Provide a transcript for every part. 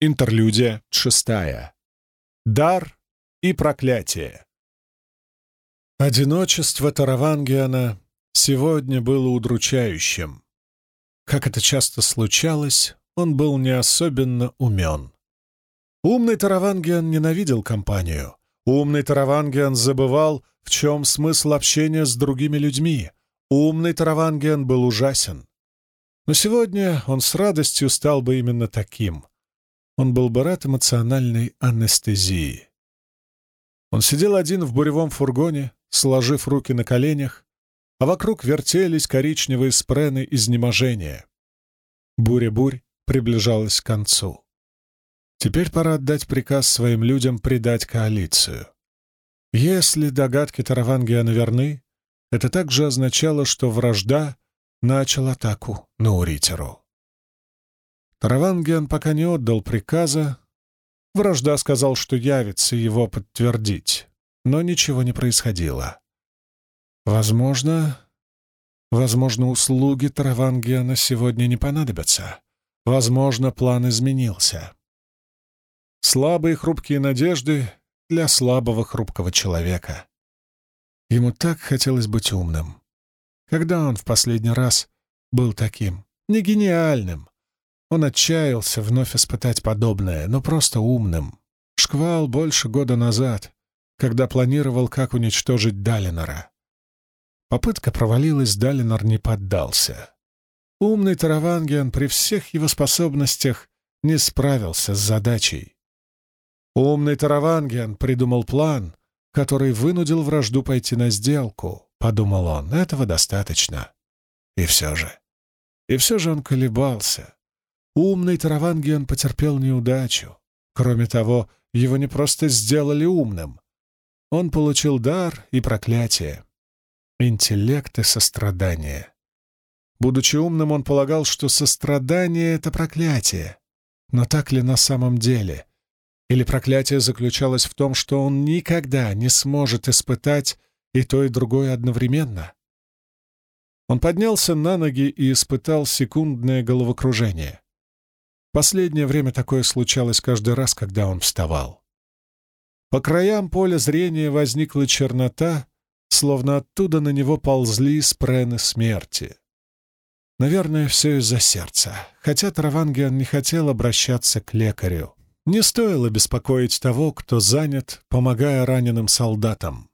Интерлюдия шестая. Дар и проклятие. Одиночество Таравангиана сегодня было удручающим. Как это часто случалось, он был не особенно умен. Умный Таравангиан ненавидел компанию. Умный Таравангиан забывал, в чем смысл общения с другими людьми. Умный Таравангиан был ужасен. Но сегодня он с радостью стал бы именно таким — он был бы рад эмоциональной анестезии. Он сидел один в буревом фургоне, сложив руки на коленях, а вокруг вертелись коричневые спрены изнеможения. Буря-бурь приближалась к концу. Теперь пора отдать приказ своим людям предать коалицию. Если догадки Таравангиана верны, это также означало, что вражда начал атаку на Уритеру. Таравангиан пока не отдал приказа. Вражда сказал, что явится его подтвердить, но ничего не происходило. Возможно, возможно, услуги Таравангиана сегодня не понадобятся. Возможно, план изменился. Слабые хрупкие надежды для слабого хрупкого человека. Ему так хотелось быть умным. Когда он в последний раз был таким? Не гениальным, он отчаялся вновь испытать подобное, но просто умным. Шквал больше года назад, когда планировал, как уничтожить Далинора. Попытка провалилась, Далинор не поддался. Умный Таравангиан при всех его способностях не справился с задачей. Умный Таравангиан придумал план, который вынудил вражду пойти на сделку, подумал он, этого достаточно. И все же. И все же он колебался. Умный Таравангиан потерпел неудачу. Кроме того, его не просто сделали умным. Он получил дар и проклятие. Интеллект и сострадание. Будучи умным, он полагал, что сострадание — это проклятие. Но так ли на самом деле? Или проклятие заключалось в том, что он никогда не сможет испытать и то, и другое одновременно? Он поднялся на ноги и испытал секундное головокружение. Последнее время такое случалось каждый раз, когда он вставал. По краям поля зрения возникла чернота, словно оттуда на него ползли спрены смерти. Наверное, все из-за сердца, хотя Травангиан не хотел обращаться к лекарю. Не стоило беспокоить того, кто занят, помогая раненым солдатам.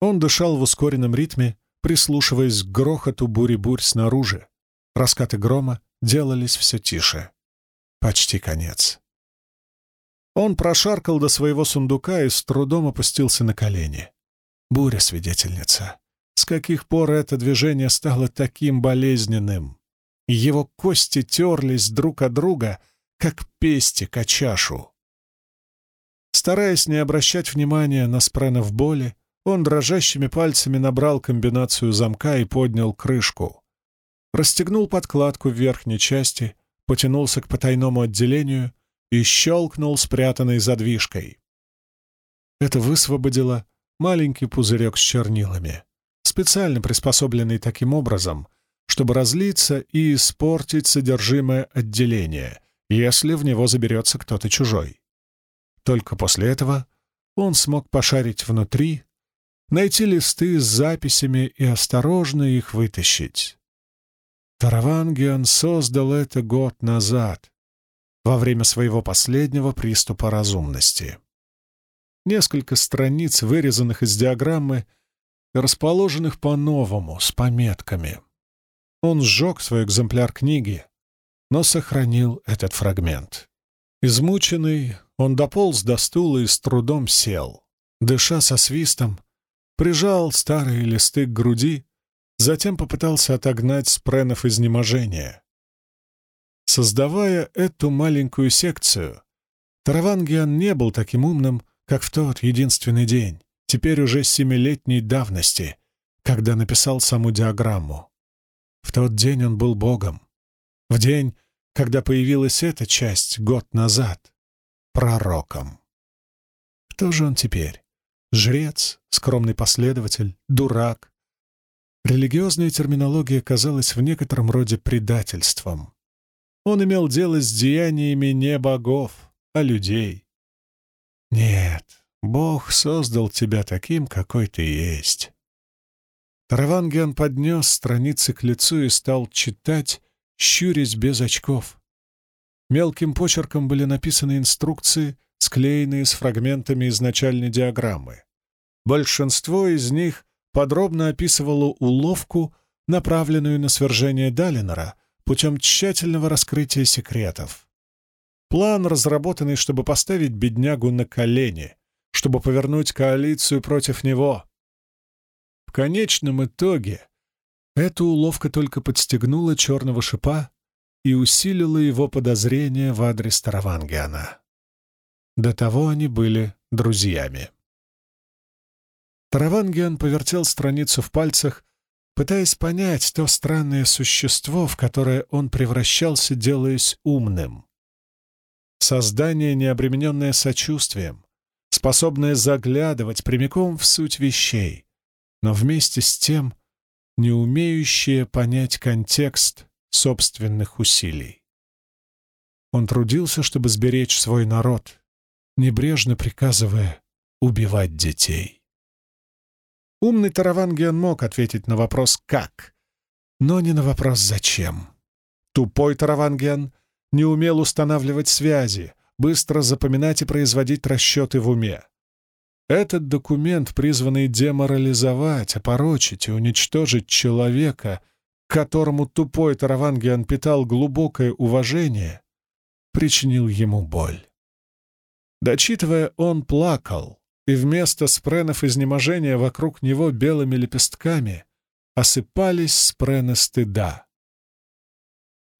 Он дышал в ускоренном ритме, прислушиваясь к грохоту бури-бурь снаружи. Раскаты грома делались все тише. Почти конец. Он прошаркал до своего сундука и с трудом опустился на колени. Буря-свидетельница. С каких пор это движение стало таким болезненным? Его кости терлись друг от друга, как пестик о чашу. Стараясь не обращать внимания на спренов боли, он дрожащими пальцами набрал комбинацию замка и поднял крышку. Расстегнул подкладку в верхней части — потянулся к потайному отделению и щелкнул спрятанной задвижкой. Это высвободило маленький пузырек с чернилами, специально приспособленный таким образом, чтобы разлиться и испортить содержимое отделения, если в него заберется кто-то чужой. Только после этого он смог пошарить внутри, найти листы с записями и осторожно их вытащить. Таравангиан создал это год назад, во время своего последнего приступа разумности. Несколько страниц, вырезанных из диаграммы, расположенных по-новому, с пометками. Он сжег свой экземпляр книги, но сохранил этот фрагмент. Измученный, он дополз до стула и с трудом сел. Дыша со свистом, прижал старые листы к груди Затем попытался отогнать спренов изнеможения. Создавая эту маленькую секцию, Таравангиан не был таким умным, как в тот единственный день, теперь уже семилетней давности, когда написал саму диаграмму. В тот день он был богом. В день, когда появилась эта часть год назад, пророком. Кто же он теперь? Жрец, скромный последователь, дурак, Религиозная терминология казалась в некотором роде предательством. Он имел дело с деяниями не богов, а людей. Нет, Бог создал тебя таким, какой ты есть. Таравангиан поднес страницы к лицу и стал читать, щурясь без очков. Мелким почерком были написаны инструкции, склеенные с фрагментами изначальной диаграммы. Большинство из них подробно описывало уловку, направленную на свержение Далинора путем тщательного раскрытия секретов. План, разработанный, чтобы поставить беднягу на колени, чтобы повернуть коалицию против него. В конечном итоге эта уловка только подстегнула черного шипа и усилила его подозрения в адрес Таравангиана. До того они были друзьями. Таравангиан повертел страницу в пальцах, пытаясь понять то странное существо, в которое он превращался, делаясь умным. Создание, необремененное сочувствием, способное заглядывать прямиком в суть вещей, но вместе с тем не умеющее понять контекст собственных усилий. Он трудился, чтобы сберечь свой народ, небрежно приказывая убивать детей. Умный Таравангиан мог ответить на вопрос «как», но не на вопрос «зачем». Тупой Таравангиан не умел устанавливать связи, быстро запоминать и производить расчеты в уме. Этот документ, призванный деморализовать, опорочить и уничтожить человека, к которому тупой Таравангиан питал глубокое уважение, причинил ему боль. Дочитывая, он плакал, и вместо спренов изнеможения вокруг него белыми лепестками осыпались спрены стыда.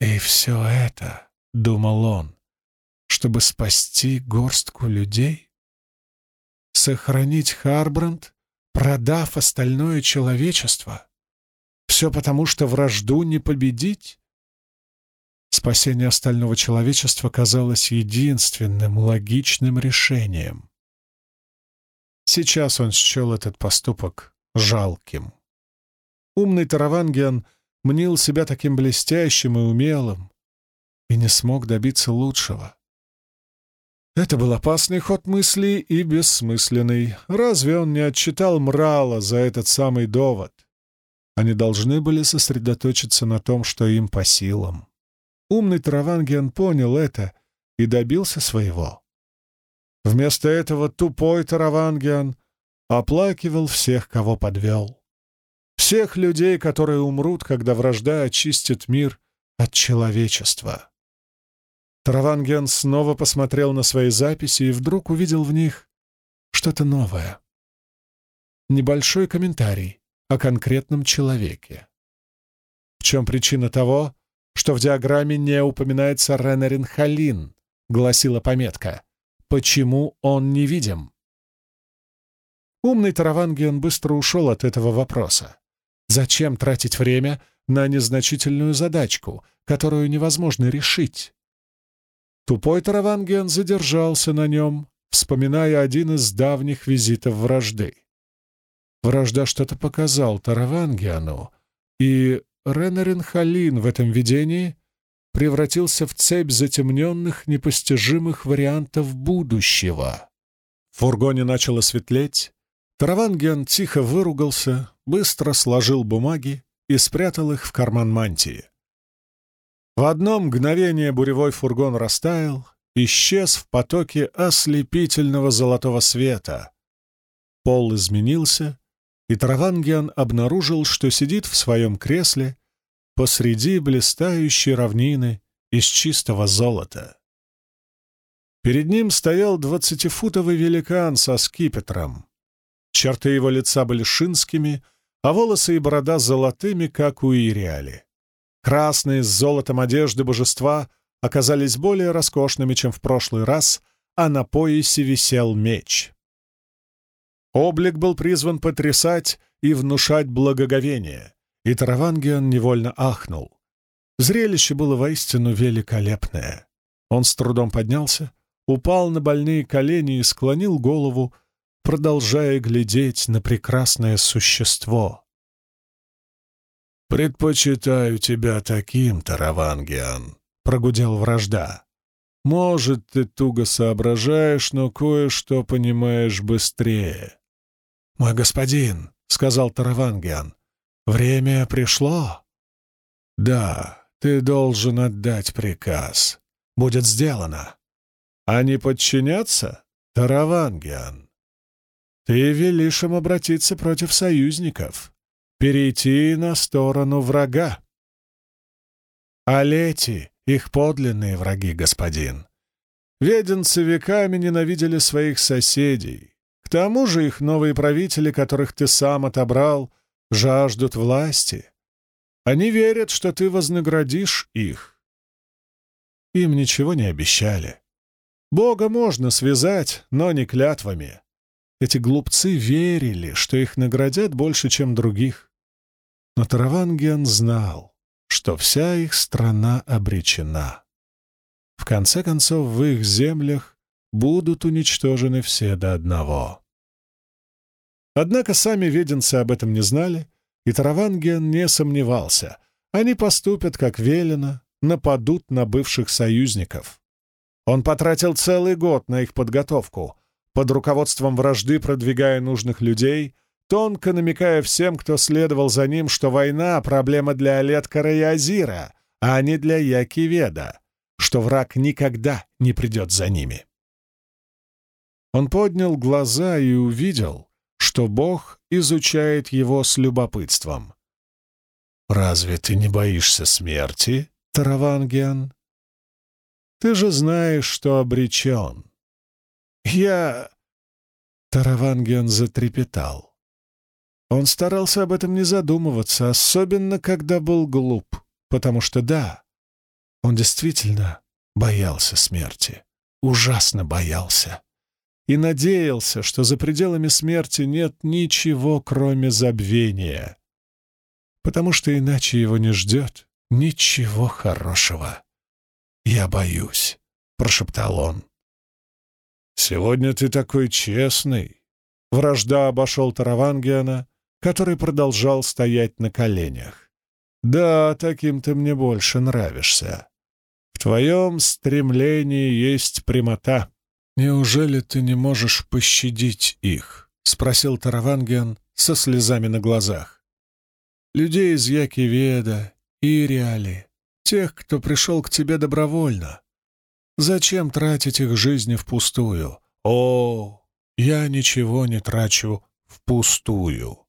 «И все это», — думал он, — «чтобы спасти горстку людей? Сохранить Харбранд, продав остальное человечество? Все потому, что вражду не победить?» Спасение остального человечества казалось единственным логичным решением. Сейчас он счел этот поступок жалким. Умный Таравангиан мнил себя таким блестящим и умелым и не смог добиться лучшего. Это был опасный ход мысли и бессмысленный. Разве он не отчитал Мрала за этот самый довод? Они должны были сосредоточиться на том, что им по силам. Умный Таравангиан понял это и добился своего. Вместо этого тупой Таравангиан оплакивал всех, кого подвел. Всех людей, которые умрут, когда вражда очистит мир от человечества. Таравангиан снова посмотрел на свои записи и вдруг увидел в них что-то новое. Небольшой комментарий о конкретном человеке. В чем причина того, что в диаграмме не упоминается Ренарин Халин, гласила пометка. Почему он невидим? Умный Таравангиан быстро ушел от этого вопроса. Зачем тратить время на незначительную задачку, которую невозможно решить? Тупой Таравангиан задержался на нем, вспоминая один из давних визитов вражды. Вражда что-то показал Таравангиану, и Ренарин Халин в этом видении превратился в цепь затемненных, непостижимых вариантов будущего. В фургоне начало светлеть. Тараванген тихо выругался, быстро сложил бумаги и спрятал их в карман мантии. В одно мгновение буревой фургон растаял, исчез в потоке ослепительного золотого света. Пол изменился, и Травангиан обнаружил, что сидит в своем кресле посреди блистающей равнины из чистого золота. Перед ним стоял двадцатифутовый великан со скипетром. Черты его лица были шинскими, а волосы и борода золотыми, как у Ириали. Красные с золотом одежды божества оказались более роскошными, чем в прошлый раз, а на поясе висел меч. Облик был призван потрясать и внушать благоговение, и Таравангиан невольно ахнул. Зрелище было воистину великолепное. Он с трудом поднялся, упал на больные колени и склонил голову, продолжая глядеть на прекрасное существо. «Предпочитаю тебя таким, Таравангиан», — прогудел вражда. «Может, ты туго соображаешь, но кое-что понимаешь быстрее». «Мой господин», — сказал Таравангиан, — «время пришло». «Да, ты должен отдать приказ. Будет сделано». «А не подчиняться, Таравангиан?» «Ты велишь им обратиться против союзников, перейти на сторону врага». «А лети — их подлинные враги, господин. Веденцы веками ненавидели своих соседей, к тому же их новые правители, которых ты сам отобрал, жаждут власти. Они верят, что ты вознаградишь их. Им ничего не обещали. Бога можно связать, но не клятвами. Эти глупцы верили, что их наградят больше, чем других. Но Таравангиан знал, что вся их страна обречена. В конце концов, в их землях будут уничтожены все до одного. Однако сами веденцы об этом не знали, и Тараванген не сомневался. Они поступят, как велено, нападут на бывших союзников. Он потратил целый год на их подготовку, под руководством вражды продвигая нужных людей, тонко намекая всем, кто следовал за ним, что война — проблема для Олеткара и Азира, а не для Якиведа, что враг никогда не придет за ними. Он поднял глаза и увидел, что Бог изучает его с любопытством. «Разве ты не боишься смерти, Таравангиан? Ты же знаешь, что обречен». «Я...» Таравангиан затрепетал. Он старался об этом не задумываться, особенно когда был глуп, потому что, да, он действительно боялся смерти, ужасно боялся и надеялся, что за пределами смерти нет ничего, кроме забвения, потому что иначе его не ждет ничего хорошего. «Я боюсь», — прошептал он. «Сегодня ты такой честный». Вражда обошел Таравангиана, который продолжал стоять на коленях. «Да, таким ты мне больше нравишься. В твоем стремлении есть прямота». «Неужели ты не можешь пощадить их?» — спросил Таравангиан со слезами на глазах. «Людей из Якиведа, Ириали, тех, кто пришел к тебе добровольно. Зачем тратить их жизни впустую? О, я ничего не трачу впустую.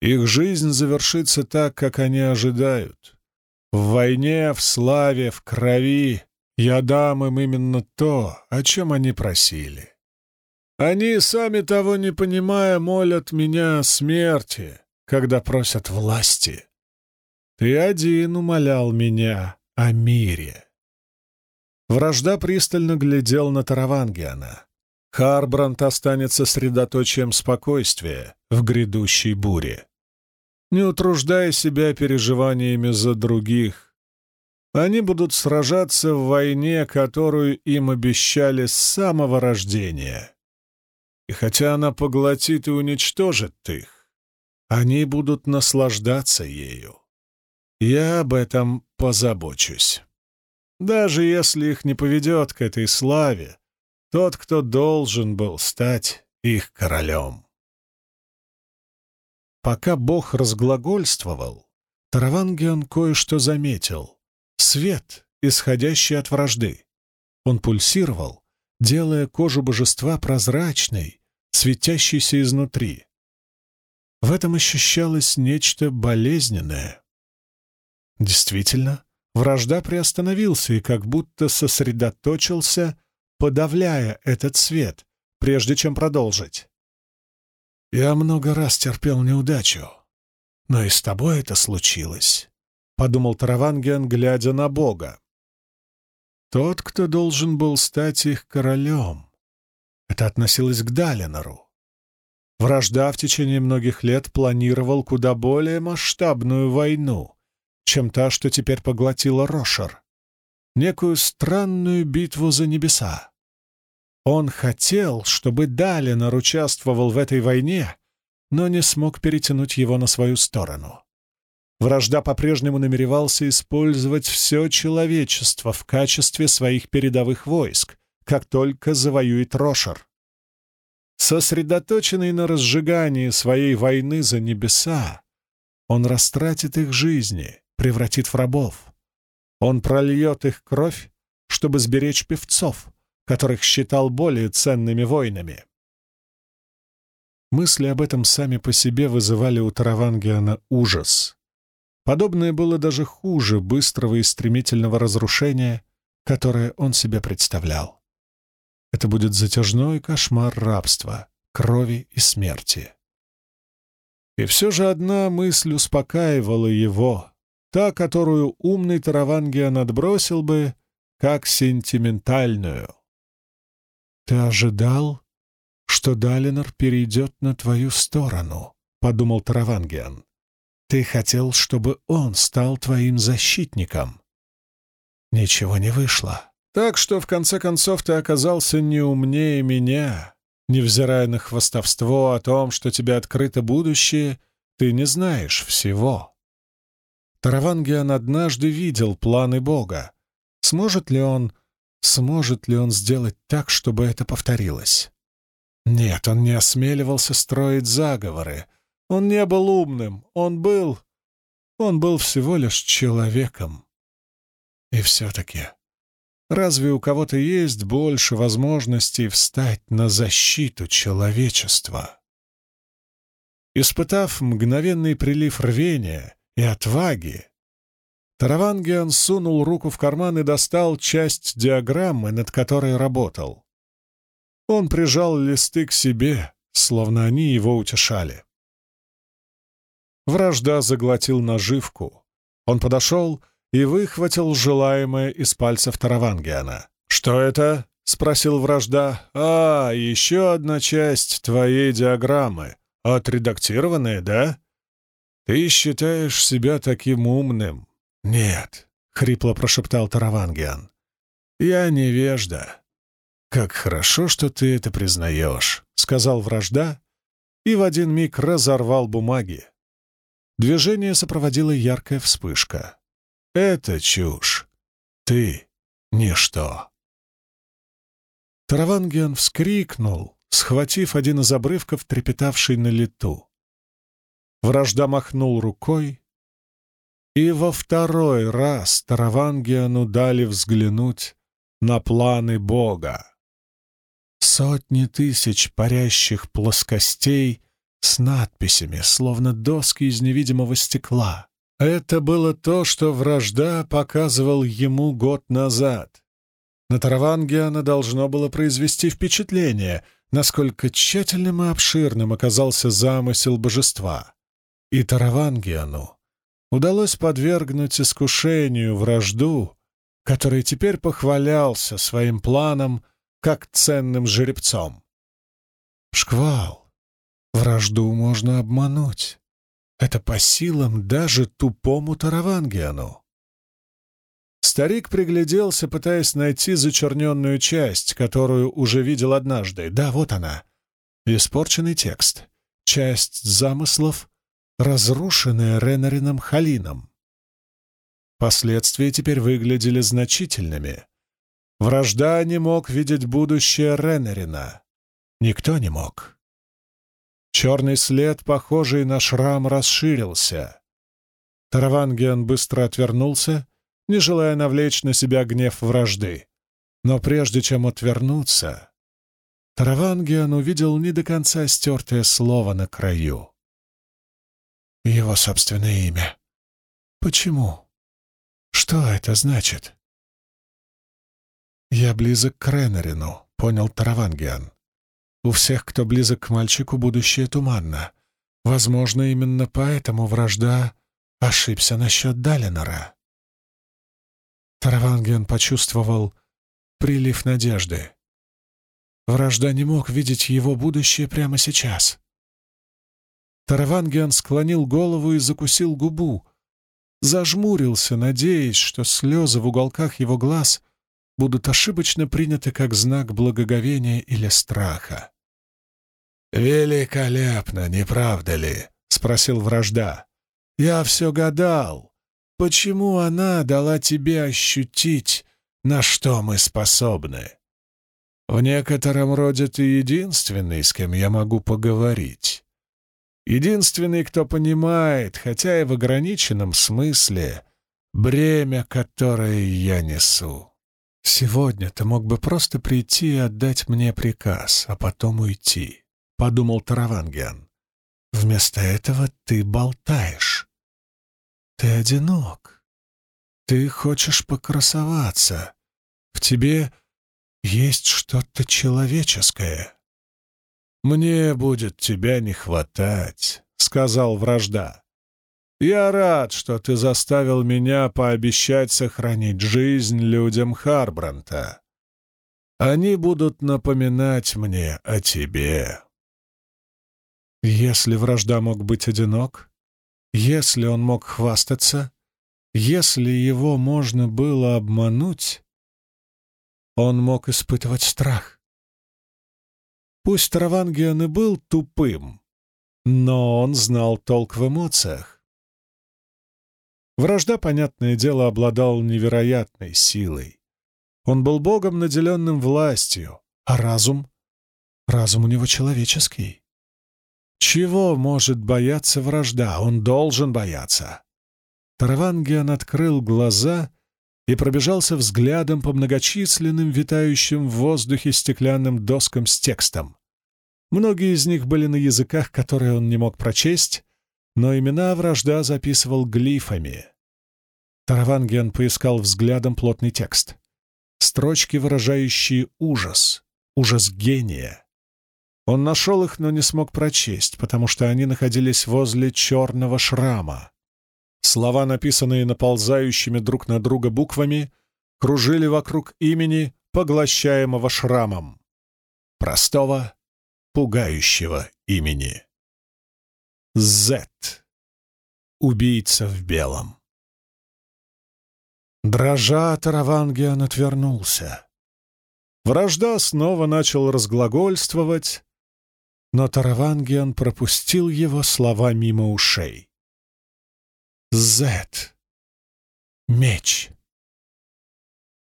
Их жизнь завершится так, как они ожидают. В войне, в славе, в крови, я дам им именно то, о чем они просили. Они, сами того не понимая, молят меня смерти, когда просят власти. Ты один умолял меня о мире. Вражда пристально глядел на Таравангиана. Харбранд останется средоточием спокойствия в грядущей буре. Не утруждая себя переживаниями за других, они будут сражаться в войне, которую им обещали с самого рождения. И хотя она поглотит и уничтожит их, они будут наслаждаться ею. Я об этом позабочусь. Даже если их не поведет к этой славе, тот, кто должен был стать их королем. Пока Бог разглагольствовал, Таравангион кое-что заметил свет, исходящий от вражды. Он пульсировал, делая кожу божества прозрачной, светящейся изнутри. В этом ощущалось нечто болезненное. Действительно, вражда приостановился и как будто сосредоточился, подавляя этот свет, прежде чем продолжить. «Я много раз терпел неудачу, но и с тобой это случилось. — подумал Тараванген, глядя на Бога. Тот, кто должен был стать их королем. Это относилось к Далинору. Вражда в течение многих лет планировал куда более масштабную войну, чем та, что теперь поглотила Рошер. Некую странную битву за небеса. Он хотел, чтобы Далинор участвовал в этой войне, но не смог перетянуть его на свою сторону. Вражда по-прежнему намеревался использовать все человечество в качестве своих передовых войск, как только завоюет Рошер. Сосредоточенный на разжигании своей войны за небеса, он растратит их жизни, превратит в рабов. Он прольет их кровь, чтобы сберечь певцов, которых считал более ценными воинами. Мысли об этом сами по себе вызывали у Таравангиана ужас. Подобное было даже хуже быстрого и стремительного разрушения, которое он себе представлял. Это будет затяжной кошмар рабства, крови и смерти. И все же одна мысль успокаивала его, та, которую умный Таравангиан отбросил бы, как сентиментальную. «Ты ожидал, что Далинор перейдет на твою сторону», — подумал Таравангиан. Ты хотел, чтобы он стал твоим защитником. Ничего не вышло. Так что, в конце концов, ты оказался не умнее меня. Невзирая на хвастовство о том, что тебе открыто будущее, ты не знаешь всего. Таравангиан однажды видел планы Бога. Сможет ли он, сможет ли он сделать так, чтобы это повторилось? Нет, он не осмеливался строить заговоры, он не был умным, он был... Он был всего лишь человеком. И все-таки, разве у кого-то есть больше возможностей встать на защиту человечества? Испытав мгновенный прилив рвения и отваги, Таравангиан сунул руку в карман и достал часть диаграммы, над которой работал. Он прижал листы к себе, словно они его утешали. Вражда заглотил наживку. Он подошел и выхватил желаемое из пальцев Таравангиана. «Что это?» — спросил вражда. «А, еще одна часть твоей диаграммы. Отредактированная, да? Ты считаешь себя таким умным?» «Нет», — хрипло прошептал Таравангиан. «Я невежда». «Как хорошо, что ты это признаешь», — сказал вражда и в один миг разорвал бумаги. Движение сопроводила яркая вспышка. «Это чушь. Ты — ничто». Таравангиан вскрикнул, схватив один из обрывков, трепетавший на лету. Вражда махнул рукой, и во второй раз Таравангиану дали взглянуть на планы Бога. Сотни тысяч парящих плоскостей с надписями, словно доски из невидимого стекла. Это было то, что вражда показывал ему год назад. На Таравангиана должно было произвести впечатление, насколько тщательным и обширным оказался замысел божества. И Таравангиану удалось подвергнуть искушению вражду, который теперь похвалялся своим планом как ценным жеребцом. Шквал, Вражду можно обмануть. Это по силам даже тупому Таравангиану. Старик пригляделся, пытаясь найти зачерненную часть, которую уже видел однажды. Да, вот она. Испорченный текст. Часть замыслов, разрушенная Ренарином Халином. Последствия теперь выглядели значительными. Вражда не мог видеть будущее Ренарина. Никто не мог. Черный след, похожий на шрам, расширился. Таравангиан быстро отвернулся, не желая навлечь на себя гнев вражды. Но прежде чем отвернуться, Таравангиан увидел не до конца стертое слово на краю. Его собственное имя. Почему? Что это значит? «Я близок к Ренарину», — понял Таравангиан. У всех, кто близок к мальчику, будущее туманно. Возможно, именно поэтому вражда ошибся насчет Далинора. Тараванген почувствовал прилив надежды. Вражда не мог видеть его будущее прямо сейчас. Таравангиан склонил голову и закусил губу, зажмурился, надеясь, что слезы в уголках его глаз будут ошибочно приняты как знак благоговения или страха. «Великолепно, не правда ли?» — спросил вражда. Я все гадал, почему она дала тебе ощутить, на что мы способны. В некотором роде ты единственный, с кем я могу поговорить. Единственный, кто понимает, хотя и в ограниченном смысле, бремя, которое я несу. Сегодня ты мог бы просто прийти и отдать мне приказ, а потом уйти, — подумал Таравангиан. Вместо этого ты болтаешь. Ты одинок. Ты хочешь покрасоваться. В тебе есть что-то человеческое. «Мне будет тебя не хватать», — сказал вражда. «Я рад, что ты заставил меня пообещать сохранить жизнь людям Харбранта. Они будут напоминать мне о тебе». Если вражда мог быть одинок, если он мог хвастаться, если его можно было обмануть, он мог испытывать страх. Пусть Травангиан и был тупым, но он знал толк в эмоциях. Вражда, понятное дело, обладал невероятной силой. Он был богом, наделенным властью, а разум? Разум у него человеческий. Чего может бояться вражда? Он должен бояться. Таравангиан открыл глаза и пробежался взглядом по многочисленным витающим в воздухе стеклянным доскам с текстом. Многие из них были на языках, которые он не мог прочесть, но имена вражда записывал глифами. Тараванген поискал взглядом плотный текст. Строчки, выражающие ужас, ужас гения. Он нашел их, но не смог прочесть, потому что они находились возле черного шрама. Слова, написанные наползающими друг на друга буквами, кружили вокруг имени, поглощаемого шрамом. Простого, пугающего имени. Зет. Убийца в белом. Дрожа, Таравангиан отвернулся. Вражда снова начал разглагольствовать, но Таравангиан пропустил его слова мимо ушей. Зет. Меч.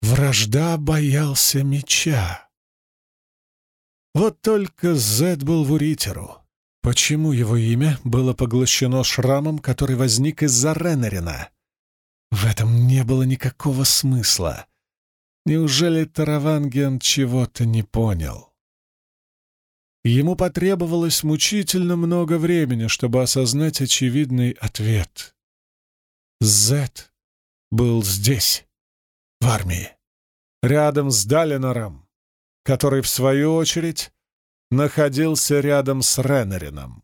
Вражда боялся меча. Вот только Зет был в Уритеру. Почему его имя было поглощено шрамом, который возник из-за Реннерина? В этом не было никакого смысла. Неужели Тараванген чего-то не понял? Ему потребовалось мучительно много времени, чтобы осознать очевидный ответ. Зет был здесь, в армии, рядом с Далинором, который, в свою очередь, находился рядом с Реннерином.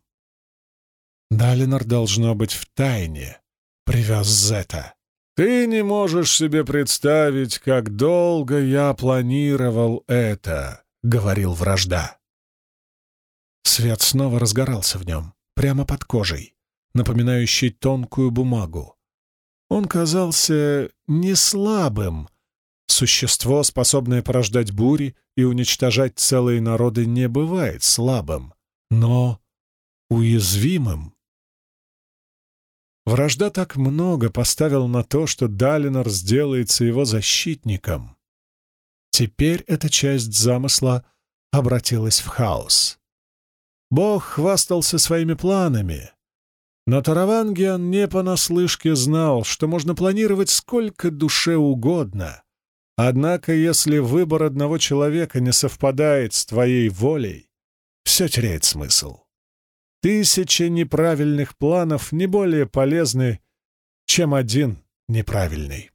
Далинор, должно быть, в тайне привез Зета. «Ты не можешь себе представить, как долго я планировал это», — говорил вражда. Свет снова разгорался в нем, прямо под кожей, напоминающий тонкую бумагу. Он казался не слабым. Существо, способное порождать бури и уничтожать целые народы, не бывает слабым, но уязвимым. Вражда так много поставил на то, что Далинор сделается его защитником. Теперь эта часть замысла обратилась в хаос. Бог хвастался своими планами, но Таравангиан не понаслышке знал, что можно планировать сколько душе угодно. Однако, если выбор одного человека не совпадает с твоей волей, все теряет смысл. Тысячи неправильных планов не более полезны, чем один неправильный.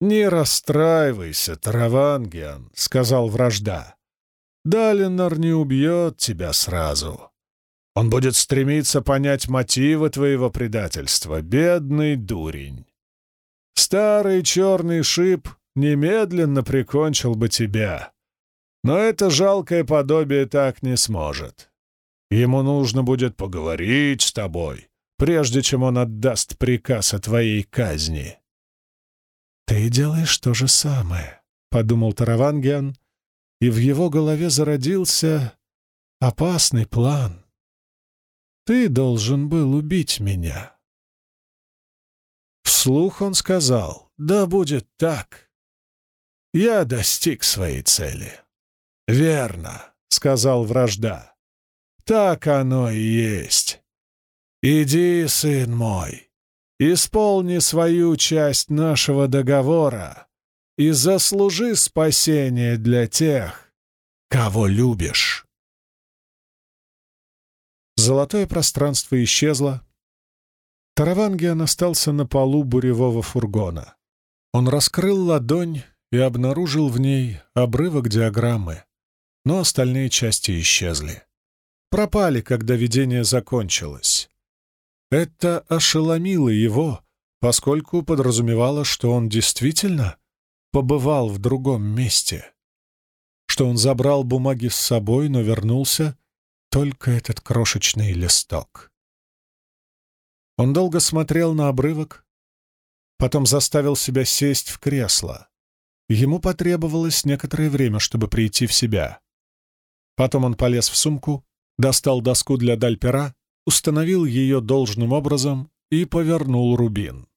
«Не расстраивайся, Таравангиан», — сказал вражда. «Далинор не убьет тебя сразу. Он будет стремиться понять мотивы твоего предательства, бедный дурень. Старый черный шип немедленно прикончил бы тебя. Но это жалкое подобие так не сможет. Ему нужно будет поговорить с тобой, прежде чем он отдаст приказ о твоей казни. «Ты делаешь то же самое», — подумал Таравангиан, и в его голове зародился опасный план. Ты должен был убить меня. Вслух он сказал, да будет так. Я достиг своей цели. Верно, сказал вражда. Так оно и есть. Иди, сын мой, исполни свою часть нашего договора и заслужи спасение для тех, кого любишь. Золотое пространство исчезло. Таравангиан остался на полу буревого фургона. Он раскрыл ладонь и обнаружил в ней обрывок диаграммы, но остальные части исчезли. Пропали, когда видение закончилось. Это ошеломило его, поскольку подразумевало, что он действительно побывал в другом месте, что он забрал бумаги с собой, но вернулся только этот крошечный листок. Он долго смотрел на обрывок, потом заставил себя сесть в кресло. Ему потребовалось некоторое время, чтобы прийти в себя. Потом он полез в сумку, достал доску для дальпера, установил ее должным образом и повернул рубин.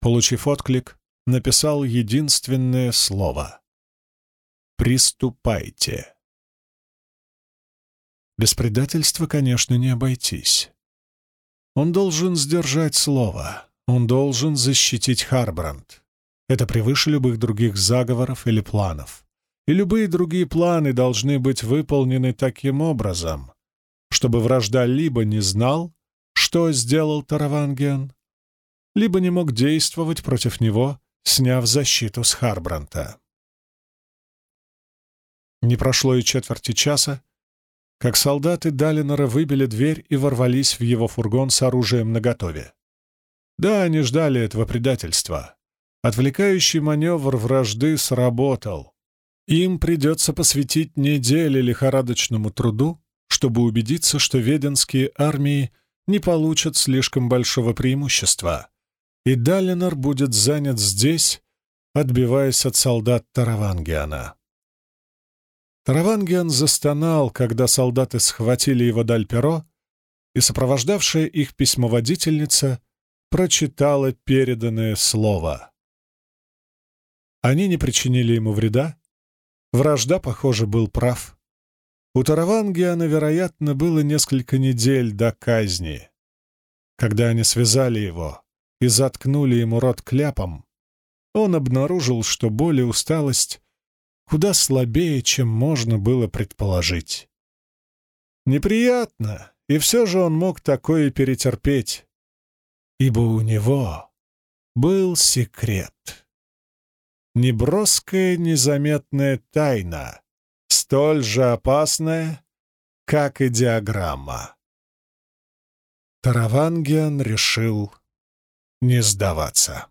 Получив отклик, написал единственное слово. «Приступайте». Без предательства, конечно, не обойтись. Он должен сдержать слово. Он должен защитить Харбранд. Это превыше любых других заговоров или планов. И любые другие планы должны быть выполнены таким образом, чтобы вражда либо не знал, что сделал Тараванген, либо не мог действовать против него, сняв защиту с Харбранта. Не прошло и четверти часа, как солдаты Далинора выбили дверь и ворвались в его фургон с оружием наготове. Да, они ждали этого предательства. Отвлекающий маневр вражды сработал. Им придется посвятить недели лихорадочному труду, чтобы убедиться, что веденские армии не получат слишком большого преимущества, и Далинор будет занят здесь, отбиваясь от солдат Таравангиана. Таравангиан застонал, когда солдаты схватили его даль перо, и сопровождавшая их письмоводительница прочитала переданное слово. Они не причинили ему вреда. Вражда, похоже, был прав. У Таравангиана, вероятно, было несколько недель до казни. Когда они связали его и заткнули ему рот кляпом, он обнаружил, что боль и усталость куда слабее, чем можно было предположить. Неприятно, и все же он мог такое перетерпеть, ибо у него был секрет. Неброская незаметная тайна, столь же опасная, как и диаграмма. Таравангиан решил не сдаваться.